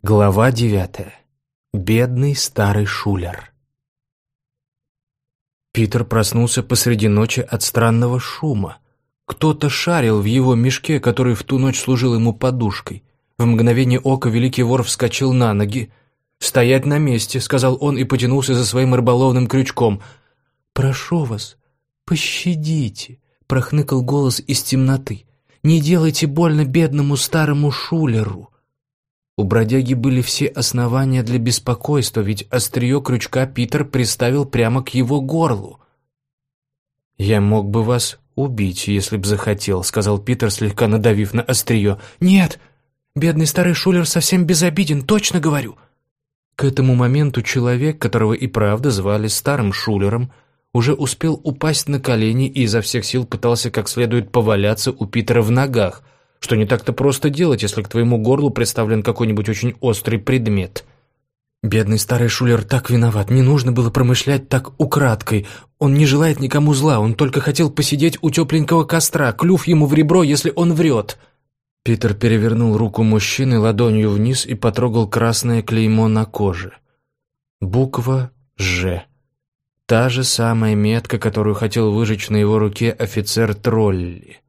Глава девятая. Бедный старый шулер. Питер проснулся посреди ночи от странного шума. Кто-то шарил в его мешке, который в ту ночь служил ему подушкой. В мгновение ока великий вор вскочил на ноги. «Стоять на месте», — сказал он и потянулся за своим рыболовным крючком. «Прошу вас, пощадите», — прохныкал голос из темноты. «Не делайте больно бедному старому шулеру». У бродяги были все основания для беспокойства, ведь острие крючка Питер приставил прямо к его горлу. «Я мог бы вас убить, если б захотел», — сказал Питер, слегка надавив на острие. «Нет, бедный старый шулер совсем безобиден, точно говорю». К этому моменту человек, которого и правда звали старым шулером, уже успел упасть на колени и изо всех сил пытался как следует поваляться у Питера в ногах, что не так-то просто делать, если к твоему горлу представлен какой-нибудь очень острый предмет. Бедный старый шулер так виноват, не нужно было промышлять так украдкой. Он не желает никому зла, он только хотел посидеть у тепленького костра, клюв ему в ребро, если он врет. Питер перевернул руку мужчины ладонью вниз и потрогал красное клеймо на коже. Буква «Ж». Та же самая метка, которую хотел выжечь на его руке офицер Тролли.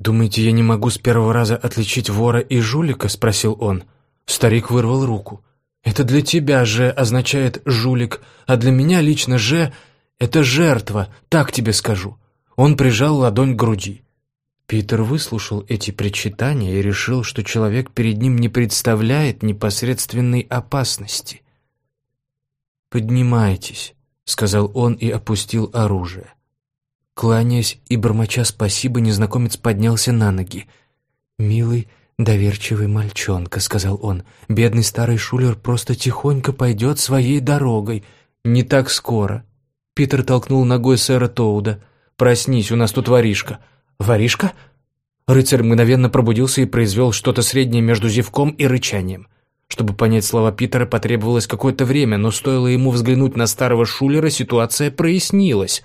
«Думаете, я не могу с первого раза отличить вора и жулика?» — спросил он. Старик вырвал руку. «Это для тебя «Ж» означает «жулик», а для меня лично «Ж» — это жертва, так тебе скажу». Он прижал ладонь к груди. Питер выслушал эти причитания и решил, что человек перед ним не представляет непосредственной опасности. «Поднимайтесь», — сказал он и опустил оружие. Кланяясь и бормоча спасибо, незнакомец поднялся на ноги. «Милый, доверчивый мальчонка», — сказал он, — «бедный старый шулер просто тихонько пойдет своей дорогой. Не так скоро». Питер толкнул ногой сэра Тоуда. «Проснись, у нас тут воришка». «Воришка?» Рыцарь мгновенно пробудился и произвел что-то среднее между зевком и рычанием. Чтобы понять слова Питера, потребовалось какое-то время, но стоило ему взглянуть на старого шулера, ситуация прояснилась.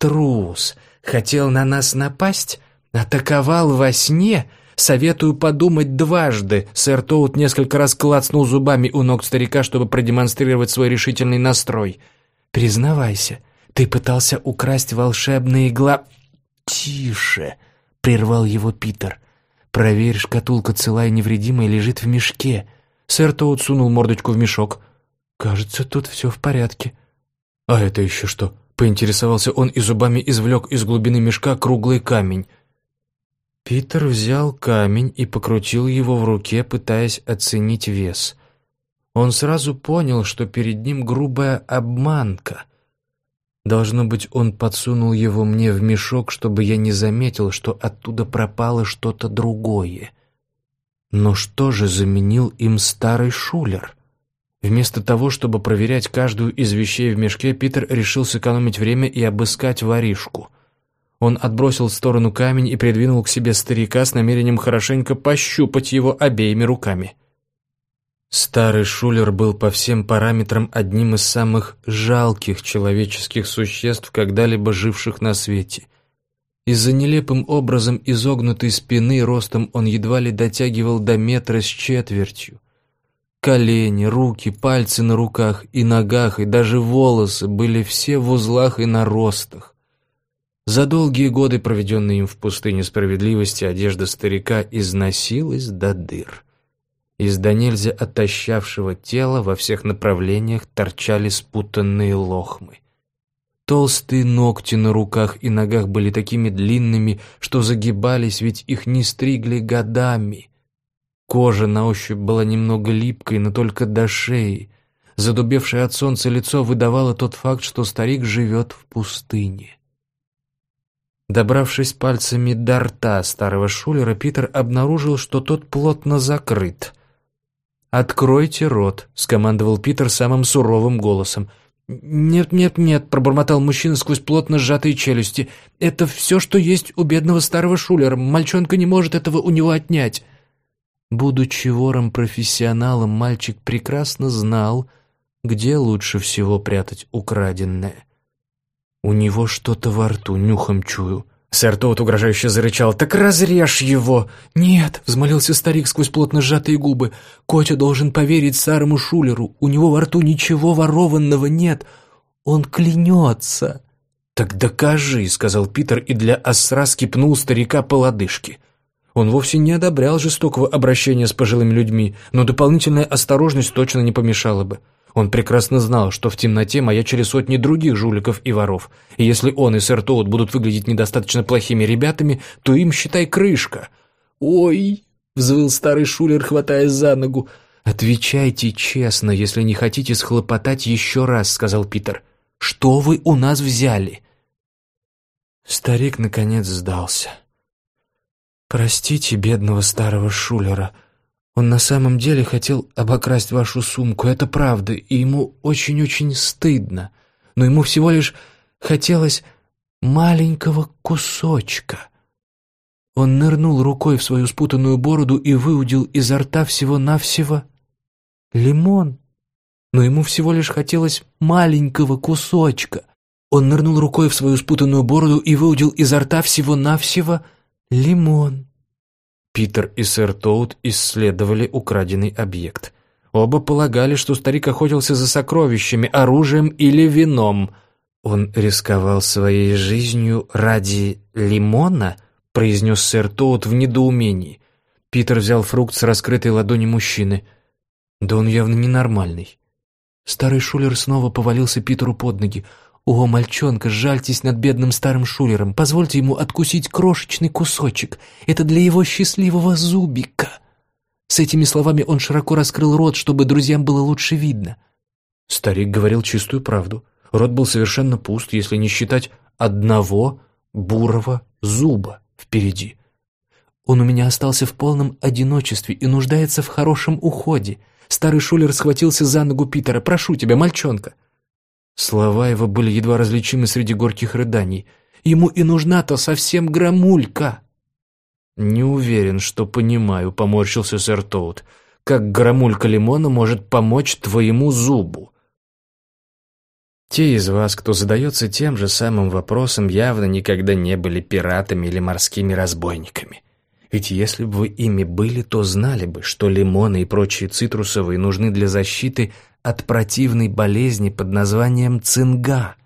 «Трус! Хотел на нас напасть? Атаковал во сне? Советую подумать дважды!» Сэр Тоут несколько раз клацнул зубами у ног старика, чтобы продемонстрировать свой решительный настрой. «Признавайся, ты пытался украсть волшебные гла...» «Тише!» — прервал его Питер. «Проверь, шкатулка целая и невредимая лежит в мешке». Сэр Тоут сунул мордочку в мешок. «Кажется, тут все в порядке». «А это еще что?» — поинтересовался он и зубами извлек из глубины мешка круглый камень. Питер взял камень и покрутил его в руке, пытаясь оценить вес. Он сразу понял, что перед ним грубая обманка — Должно быть, он подсунул его мне в мешок, чтобы я не заметил, что оттуда пропало что-то другое. Но что же заменил им старый шулер? Вместо того, чтобы проверять каждую из вещей в мешке, Питер решил сэкономить время и обыскать воришку. Он отбросил в сторону камень и придвинул к себе старика с намерением хорошенько пощупать его обеими руками. Старый Шулер был по всем параметрам одним из самых жалких человеческих существ, когда-либо живших на свете. Из-за нелепым образом изогнутой спины ростом он едва ли дотягивал до метра с четвертью. Колени, руки, пальцы на руках и ногах, и даже волосы были все в узлах и наростах. За долгие годы, проведенные им в пустыне справедливости, одежда старика износилась до дыр. Из до нельзя отощавшего тела во всех направлениях торчали спутанные лохмы. Толстые ногти на руках и ногах были такими длинными, что загибались, ведь их не стригли годами. Кожа на ощупь была немного липкой, но только до шеи. Задубевшее от солнца лицо выдавало тот факт, что старик живет в пустыне. Добравшись пальцами до рта старого шулера, Питер обнаружил, что тот плотно закрыт. «Откройте рот», — скомандовал Питер самым суровым голосом. «Нет, нет, нет», — пробормотал мужчина сквозь плотно сжатые челюсти. «Это все, что есть у бедного старого шулера. Мальчонка не может этого у него отнять». Будучи вором-профессионалом, мальчик прекрасно знал, где лучше всего прятать украденное. «У него что-то во рту, нюхом чую», Сэр Тоут угрожающе зарычал. «Так разрежь его!» «Нет!» — взмолился старик сквозь плотно сжатые губы. «Котя должен поверить старому Шулеру. У него во рту ничего ворованного нет. Он клянется!» «Так докажи!» — сказал Питер и для осраски пнул старика по лодыжке. Он вовсе не одобрял жестокого обращения с пожилыми людьми, но дополнительная осторожность точно не помешала бы. Он прекрасно знал, что в темноте маячили сотни других жуликов и воров, и если он и сэр Тоут будут выглядеть недостаточно плохими ребятами, то им, считай, крышка. «Ой!» — взвыл старый шулер, хватаясь за ногу. «Отвечайте честно, если не хотите схлопотать еще раз», — сказал Питер. «Что вы у нас взяли?» Старик, наконец, сдался. «Простите бедного старого шулера», он на самом деле хотел обокрасть вашу сумку, это правда, и ему очень-очень стыдно. Но ему всего лишь хотелось маленького кусочка. Он нырнул рукой в свою спутанную бороду и выудил изо рта всего-навсего лимон. Но ему всего лишь хотелось маленького кусочка. Он нырнул рукой в свою спутанную бороду и выудил изо рта всего-навсего лимон. Питер и сэр Тоут исследовали украденный объект. Оба полагали, что старик охотился за сокровищами, оружием или вином. «Он рисковал своей жизнью ради лимона?» — произнес сэр Тоут в недоумении. Питер взял фрукт с раскрытой ладони мужчины. «Да он явно ненормальный». Старый шулер снова повалился Питеру под ноги. «О, мальчонка, жальтесь над бедным старым шулером, позвольте ему откусить крошечный кусочек. Это для его счастливого зубика». С этими словами он широко раскрыл рот, чтобы друзьям было лучше видно. Старик говорил чистую правду. Рот был совершенно пуст, если не считать одного бурого зуба впереди. Он у меня остался в полном одиночестве и нуждается в хорошем уходе. Старый шулер схватился за ногу Питера. «Прошу тебя, мальчонка, Слова его были едва различимы среди горьких рыданий. Ему и нужна-то совсем громулька. «Не уверен, что понимаю», — поморщился сэр Тоут. «Как громулька лимона может помочь твоему зубу?» Те из вас, кто задается тем же самым вопросом, явно никогда не были пиратами или морскими разбойниками. Ведь если бы вы ими были, то знали бы, что лимоны и прочие цитрусовые нужны для защиты от противной болезни под названием цинга.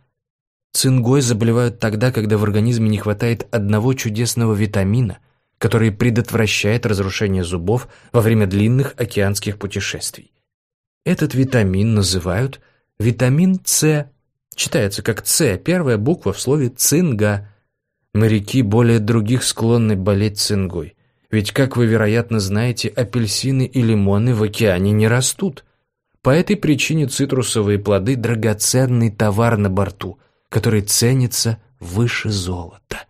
Цингой заболевают тогда, когда в организме не хватает одного чудесного витамина, который предотвращает разрушение зубов во время длинных океанских путешествий. Этот витамин называют витамин С. Читается как С, первая буква в слове цинга. Моряки более других склонны болеть цингой. Ведь, как вы, вероятно, знаете, апельсины и лимоны в океане не растут – по этой причине цитрусовые плоды – драгоценный товар на борту, который ценится выше золота.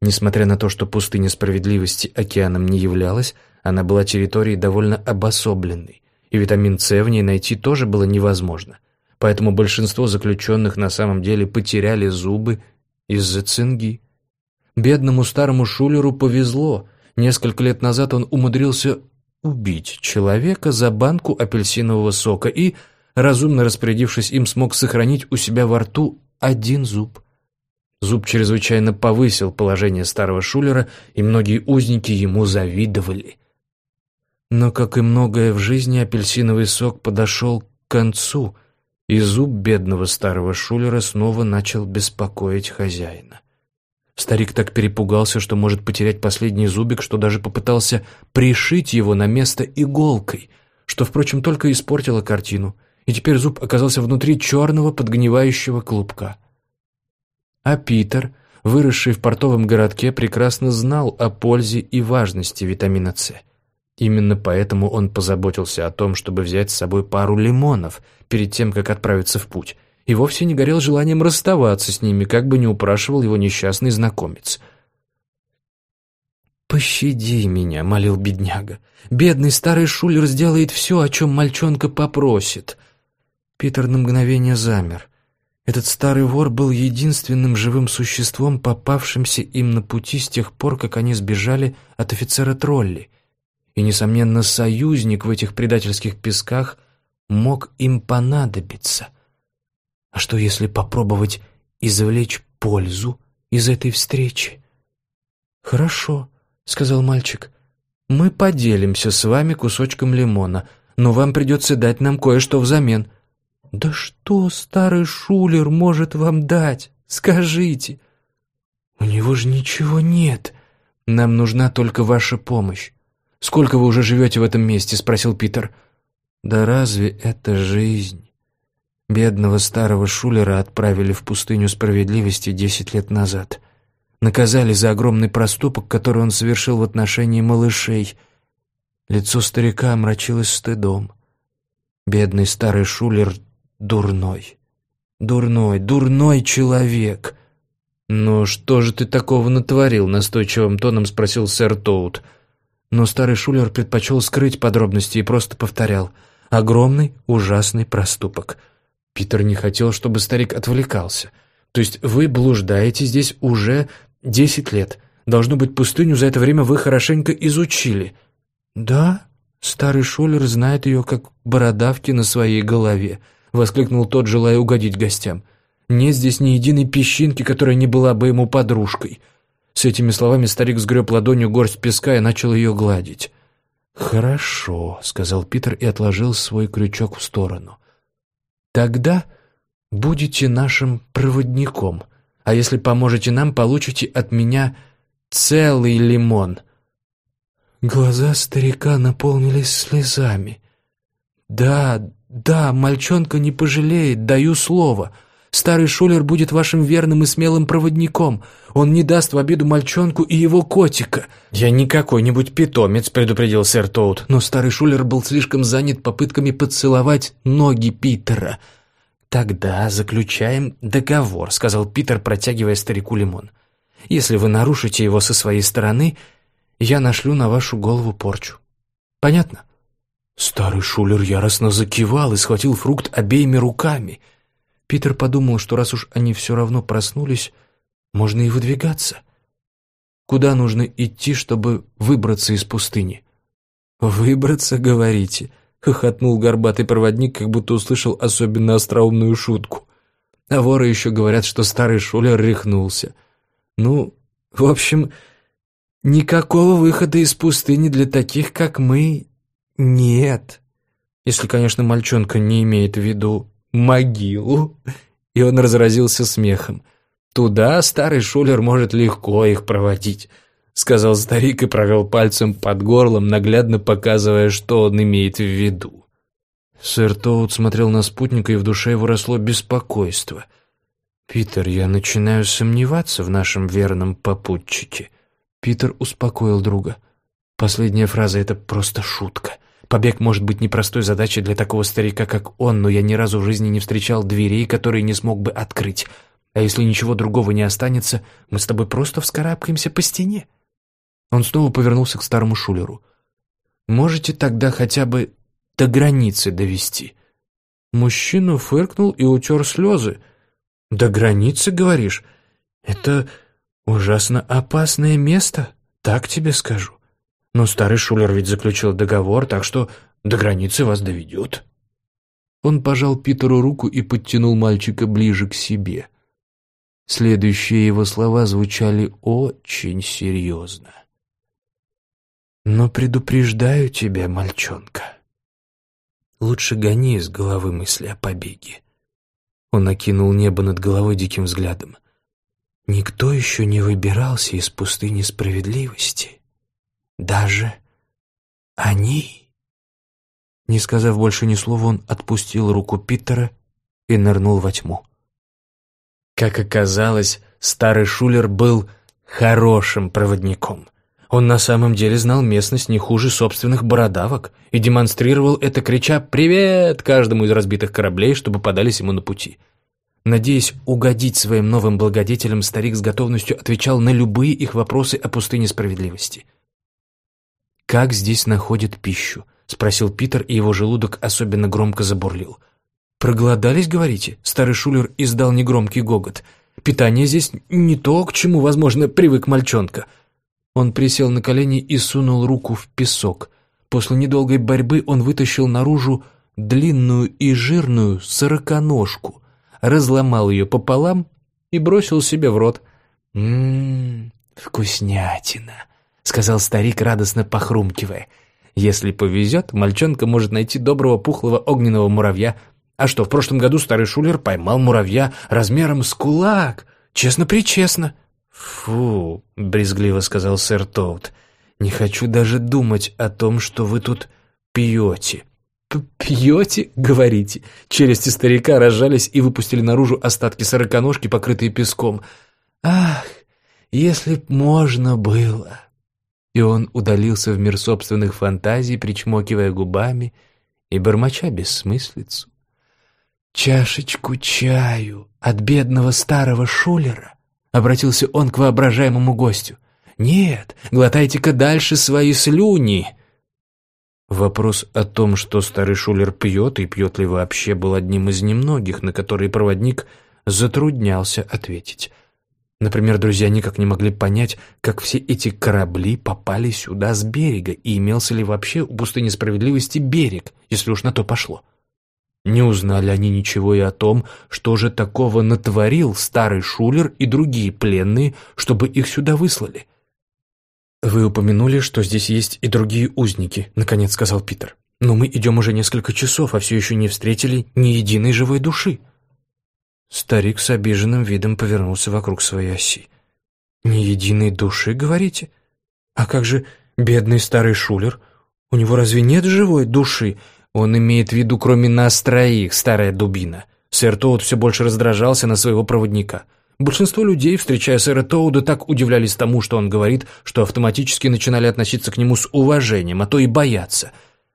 Несмотря на то, что пустыня справедливости океаном не являлась, она была территорией довольно обособленной, и витамин С в ней найти тоже было невозможно. Поэтому большинство заключенных на самом деле потеряли зубы из-за цинги. Бедному старому шулеру повезло. Несколько лет назад он умудрился убить человека за банку апельсинового сока и, разумно распорядившись им, смог сохранить у себя во рту один зуб. Зуб чрезвычайно повысил положение старого шулера, и многие узники ему завидовали. Но, как и многое в жизни, апельсиновый сок подошел к концу, и зуб бедного старого шулера снова начал беспокоить хозяина. Старик так перепугался, что может потерять последний зубик, что даже попытался пришить его на место иголкой, что, впрочем, только испортило картину, и теперь зуб оказался внутри черного подгнивающего клубка. А Питер, выросший в портовом городке, прекрасно знал о пользе и важности витамина С. Именно поэтому он позаботился о том, чтобы взять с собой пару лимонов перед тем, как отправиться в путь – и вовсе не горел желанием расставаться с ними, как бы не упрашивал его несчастный знакомец. «Пощади меня», — молил бедняга. «Бедный старый шулер сделает все, о чем мальчонка попросит». Питер на мгновение замер. Этот старый вор был единственным живым существом, попавшимся им на пути с тех пор, как они сбежали от офицера Тролли. И, несомненно, союзник в этих предательских песках мог им понадобиться — а что, если попробовать извлечь пользу из этой встречи». «Хорошо», — сказал мальчик. «Мы поделимся с вами кусочком лимона, но вам придется дать нам кое-что взамен». «Да что старый шулер может вам дать? Скажите!» «У него же ничего нет. Нам нужна только ваша помощь. Сколько вы уже живете в этом месте?» — спросил Питер. «Да разве это жизнь?» Бедного старого шулера отправили в пустыню справедливости десять лет назад. Наказали за огромный проступок, который он совершил в отношении малышей. Лицо старика омрачилось стыдом. Бедный старый шулер дурной. Дурной, дурной человек. «Ну что же ты такого натворил?» — настойчивым тоном спросил сэр Тоут. Но старый шулер предпочел скрыть подробности и просто повторял. «Огромный, ужасный проступок». Питер не хотел, чтобы старик отвлекался. «То есть вы блуждаете здесь уже десять лет. Должно быть, пустыню за это время вы хорошенько изучили». «Да, старый шулер знает ее, как бородавки на своей голове», — воскликнул тот, желая угодить гостям. «Нет здесь ни единой песчинки, которая не была бы ему подружкой». С этими словами старик сгреб ладонью горсть песка и начал ее гладить. «Хорошо», — сказал Питер и отложил свой крючок в сторону. «Тогда будете нашим проводником, а если поможете нам, получите от меня целый лимон». Глаза старика наполнились слезами. «Да, да, мальчонка не пожалеет, даю слово. Старый Шулер будет вашим верным и смелым проводником. Он не даст в обиду мальчонку и его котика». «Я не какой-нибудь питомец», — предупредил сэр Тоут. Но старый Шулер был слишком занят попытками поцеловать ноги Питера. «Тогда заключаем договор», — сказал Питер, протягивая старику лимон. «Если вы нарушите его со своей стороны, я нашлю на вашу голову порчу. Понятно?» Старый шулер яростно закивал и схватил фрукт обеими руками. Питер подумал, что раз уж они все равно проснулись, можно и выдвигаться. Куда нужно идти, чтобы выбраться из пустыни? «Выбраться, говорите?» — хохотнул горбатый проводник, как будто услышал особенно остроумную шутку. А воры еще говорят, что старый шулер рехнулся. Ну, в общем, никакого выхода из пустыни для таких, как мы, «Нет». Если, конечно, мальчонка не имеет в виду могилу. И он разразился смехом. «Туда старый шулер может легко их проводить», — сказал старик и провел пальцем под горлом, наглядно показывая, что он имеет в виду. Сэр Тоут смотрел на спутника, и в душе его росло беспокойство. «Питер, я начинаю сомневаться в нашем верном попутчике». Питер успокоил друга. Последняя фраза — это просто шутка. Побег может быть непростой задачей для такого старика, как он, но я ни разу в жизни не встречал дверей, которые не смог бы открыть. А если ничего другого не останется, мы с тобой просто вскарабкаемся по стене». Он снова повернулся к старому шулеру. «Можете тогда хотя бы до границы довести?» Мужчина фыркнул и утер слезы. «До границы, говоришь? Это ужасно опасное место, так тебе скажу. Но старый Шулер ведь заключил договор, так что до границы вас доведет». Он пожал Питеру руку и подтянул мальчика ближе к себе. Следующие его слова звучали очень серьезно. «Но предупреждаю тебя, мальчонка, лучше гони из головы мысли о побеге». Он окинул небо над головой диким взглядом. «Никто еще не выбирался из пустыни справедливости. Даже они? Не сказав больше ни слова, он отпустил руку Питера и нырнул во тьму. Как оказалось, старый Шулер был хорошим проводником. Он на самом деле знал местность не хуже собственных бородавок и демонстрировал это, крича «Привет!» каждому из разбитых кораблей, чтобы подались ему на пути. Надеясь угодить своим новым благодетелям, старик с готовностью отвечал на любые их вопросы о пустыне справедливости – «Как здесь находят пищу?» — спросил Питер, и его желудок особенно громко забурлил. «Проголодались, говорите?» — старый шулер издал негромкий гогот. «Питание здесь не то, к чему, возможно, привык мальчонка». Он присел на колени и сунул руку в песок. После недолгой борьбы он вытащил наружу длинную и жирную сороконожку, разломал ее пополам и бросил себе в рот. «Ммм, вкуснятина», — сказал старик, радостно похрумкивая. «Если повезет, мальчонка может найти доброго пухлого огненного муравья. А что, в прошлом году старый шулер поймал муравья размером с кулак. Честно-причестно». «Фу», — брезгливо сказал сэр Тоут, — «не хочу даже думать о том, что вы тут пьете». «Пьете?» — говорите. Челюсти старика разжались и выпустили наружу остатки сороконожки, покрытые песком. «Ах, если б можно было!» И он удалился в мир собственных фантазий, причмокивая губами и бормоча бессмыслицу. «Чашечку чаю от бедного старого шулера?» — обратился он к воображаемому гостю. «Нет, глотайте-ка дальше свои слюни!» Вопрос о том, что старый шулер пьет и пьет ли вообще, был одним из немногих, на которые проводник затруднялся ответить. Например, друзья никак не могли понять, как все эти корабли попали сюда с берега, и имелся ли вообще у пустыни справедливости берег, если уж на то пошло. Не узнали они ничего и о том, что же такого натворил старый шулер и другие пленные, чтобы их сюда выслали. «Вы упомянули, что здесь есть и другие узники», — наконец сказал Питер. «Но мы идем уже несколько часов, а все еще не встретили ни единой живой души». Старик с обиженным видом повернулся вокруг своей оси. «Ни единой души, говорите? А как же бедный старый шулер? У него разве нет живой души? Он имеет в виду, кроме нас троих, старая дубина». Сэр Тоут все больше раздражался на своего проводника — Большинство людей, встречая сэра Тоуда, так удивлялись тому, что он говорит, что автоматически начинали относиться к нему с уважением, а то и бояться.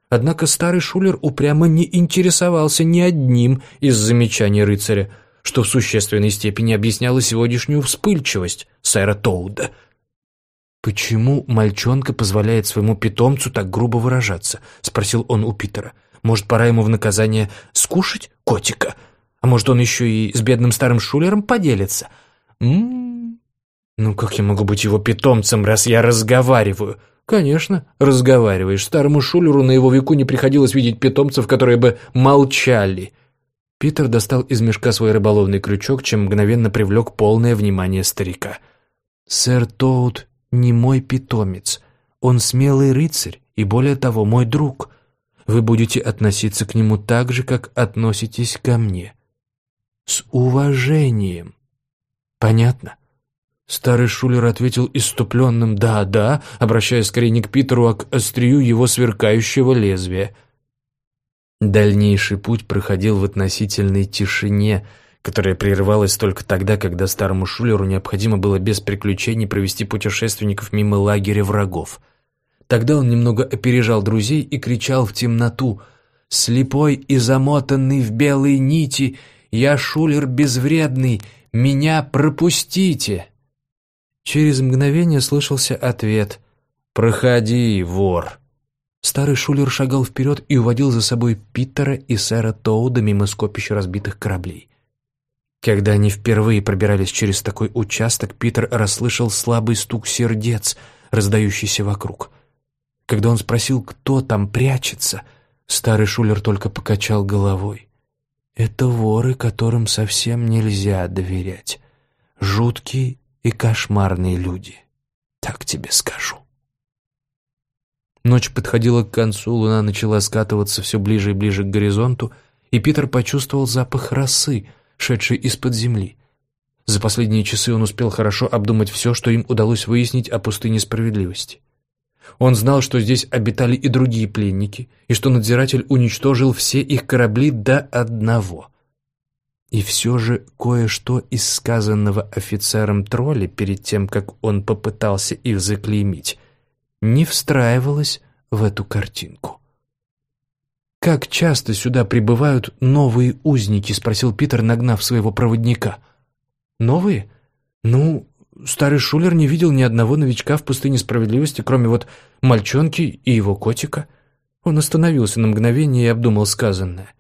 Однако старый шулер упрямо не интересовался ни одним из замечаний рыцаря, что в существенной степени объясняло сегодняшнюю вспыльчивость сэра Тоуда. «Почему мальчонка позволяет своему питомцу так грубо выражаться?» — спросил он у Питера. «Может, пора ему в наказание скушать котика?» А может, он еще и с бедным старым шулером поделится? М -м -м. Ну как я могу быть его питомцем, раз я разговариваю? Конечно, разговариваешь. Старому шулеру на его веку не приходилось видеть питомцев, которые бы молчали. Питер достал из мешка свой рыболовный крючок, чем мгновенно привлек полное внимание старика. «Сэр Тоут не мой питомец. Он смелый рыцарь и, более того, мой друг. Вы будете относиться к нему так же, как относитесь ко мне с уважением. Понятно? Старый Шулер ответил иступленным «да-да», обращаясь скорее не к Питеру, а к острию его сверкающего лезвия. Дальнейший путь проходил в относительной тишине, которая прерывалась только тогда, когда старому Шулеру необходимо было без приключений провести путешественников мимо лагеря врагов. Тогда он немного опережал друзей и кричал в темноту «Слепой и замотанный в белые нити, я шулер безвредный, меня пропустите!» Через мгновение слышался ответ «Проходи, вор!» Старый шулер шагал вперед и уводил за собой Питера и сэра Тоуда мимо скопища разбитых кораблей. Когда они впервые пробирались через такой участок, Питер расслышал слабый стук сердец, раздающийся вокруг. Когда он спросил, кто там прячется, старый шулер только покачал головой. Это воры, которым совсем нельзя доверять. Жуткие и кошмарные люди. Так тебе скажу. Ночь подходила к концу, луна начала скатываться все ближе и ближе к горизонту, и Питер почувствовал запах росы, шедшей из-под земли. За последние часы он успел хорошо обдумать все, что им удалось выяснить о пустыне справедливости. Он знал, что здесь обитали и другие пленники, и что надзиратель уничтожил все их корабли до одного. И все же кое-что из сказанного офицером тролли перед тем, как он попытался их заклеймить, не встраивалось в эту картинку. «Как часто сюда прибывают новые узники?» — спросил Питер, нагнав своего проводника. «Новые? Ну, Старый Шулер не видел ни одного новичка в пустыне справедливости, кроме вот мальчонки и его котика. Он остановился на мгновение и обдумал сказанное.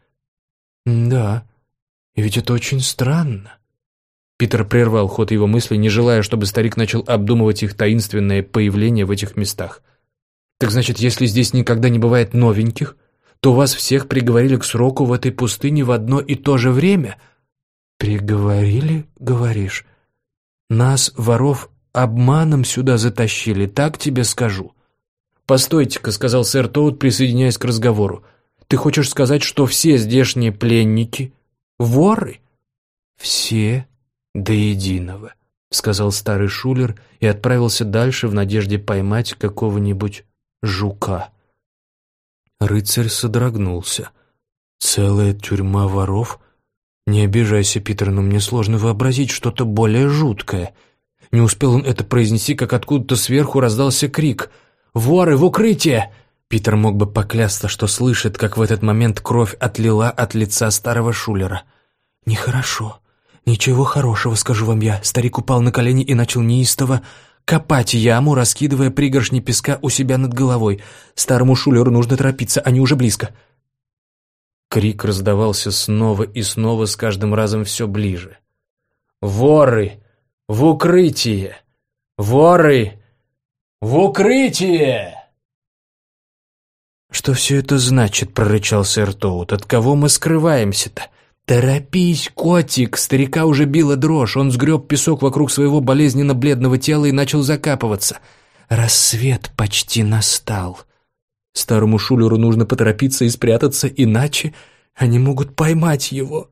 «Да, и ведь это очень странно». Питер прервал ход его мыслей, не желая, чтобы старик начал обдумывать их таинственное появление в этих местах. «Так значит, если здесь никогда не бывает новеньких, то вас всех приговорили к сроку в этой пустыне в одно и то же время?» «Приговорили, говоришь?» Нас, воров, обманом сюда затащили, так тебе скажу». «Постойте-ка», — сказал сэр Тоут, присоединяясь к разговору. «Ты хочешь сказать, что все здешние пленники — воры?» «Все до единого», — сказал старый шулер и отправился дальше в надежде поймать какого-нибудь жука. Рыцарь содрогнулся. «Целая тюрьма воров? Не обижайся, Питер, но мне сложно вообразить что-то более жуткое». Не успел он это произнести, как откуда-то сверху раздался крик. «Воры в укрытие!» Питер мог бы поклясться, что слышит, как в этот момент кровь отлила от лица старого шулера. «Нехорошо. Ничего хорошего, скажу вам я». Старик упал на колени и начал неистово копать яму, раскидывая пригоршни песка у себя над головой. Старому шулеру нужно торопиться, они уже близко. Крик раздавался снова и снова, с каждым разом все ближе. «Воры! В укрытие! Воры! В укрытие!» «Что все это значит?» — прорычал сэр Тоут. «От кого мы скрываемся-то?» «Торопись, котик!» Старика уже била дрожь. Он сгреб песок вокруг своего болезненно-бледного тела и начал закапываться. Рассвет почти настал. Старому шулеру нужно поторопиться и спрятаться, иначе они могут поймать его.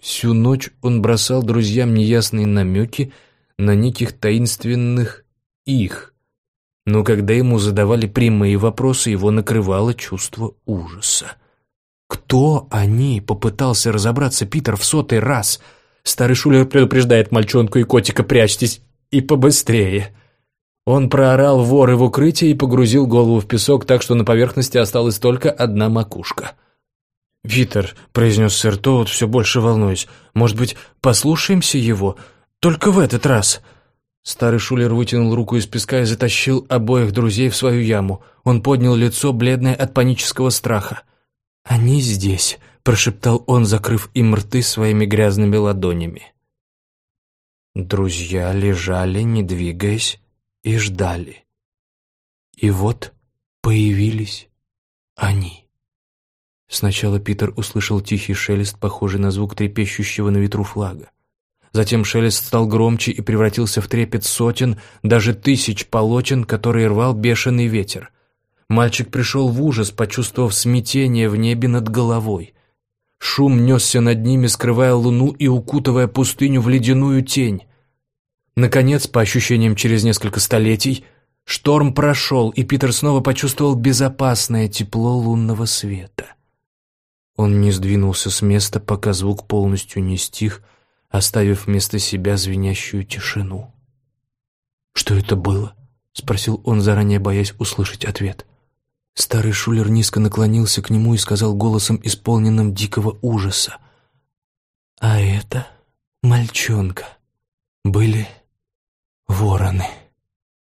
Всю ночь он бросал друзьям неясные намеки на неких таинственных «их». Но когда ему задавали прямые вопросы, его накрывало чувство ужаса. Кто они? Попытался разобраться Питер в сотый раз. Старый шулер предупреждает мальчонку и котика «прячьтесь» и побыстрее. Он проорал воры в укрытие и погрузил голову в песок так, что на поверхности осталась только одна макушка. «Питер», — произнес сэр Тоут, все больше волнуясь, — «может быть, послушаемся его? Только в этот раз». Старый шулер вытянул руку из песка и затащил обоих друзей в свою яму. Он поднял лицо, бледное от панического страха. «Они здесь», — прошептал он, закрыв им рты своими грязными ладонями. Друзья лежали, не двигаясь, и ждали. И вот появились они. Сначала Питер услышал тихий шелест, похожий на звук трепещущего на ветру флага. Затем шелест стал громче и превратился в трепет сотен, даже тысяч полотен, которые рвал бешеный ветер. Мальчик пришел в ужас, почувствовав смятение в небе над головой. Шум несся над ними, скрывая луну и укутывая пустыню в ледяную тень. Наконец, по ощущениям через несколько столетий, шторм прошел, и Питер снова почувствовал безопасное тепло лунного света. Он не сдвинулся с места, пока звук полностью не стих, оставив вместо себя звенящую тишину. «Что это было?» — спросил он, заранее боясь услышать ответ. Старый шулер низко наклонился к нему и сказал голосом, исполненным дикого ужаса. «А это, мальчонка, были вороны».